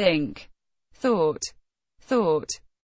think, thought, thought.